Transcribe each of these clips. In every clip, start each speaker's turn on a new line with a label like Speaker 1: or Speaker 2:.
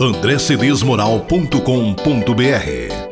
Speaker 1: andrecedesmoral.com.br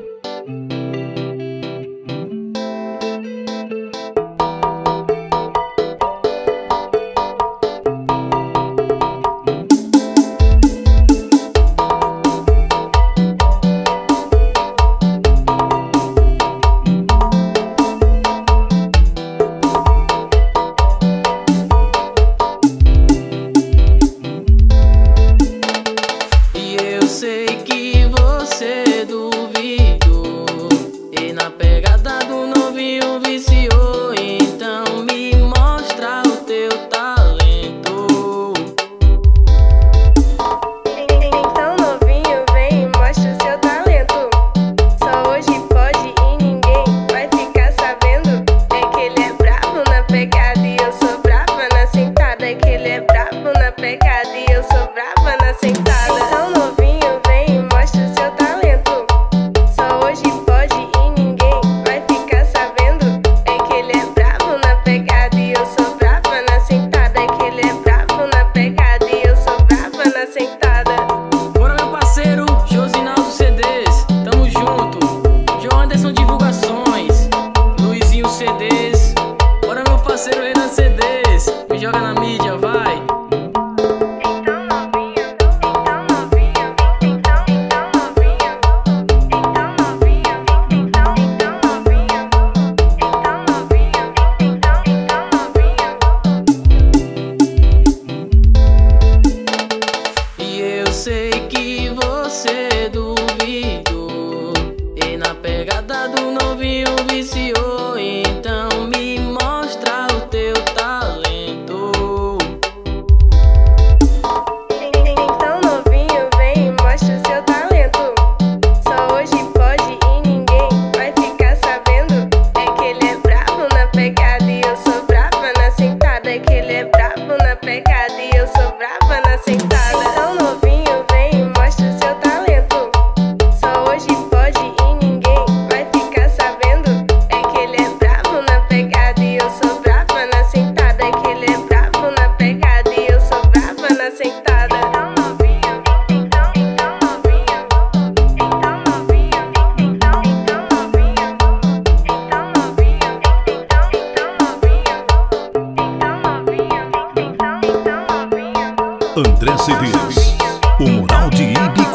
Speaker 2: coração
Speaker 1: André CDs, o Moral de Ibicoara.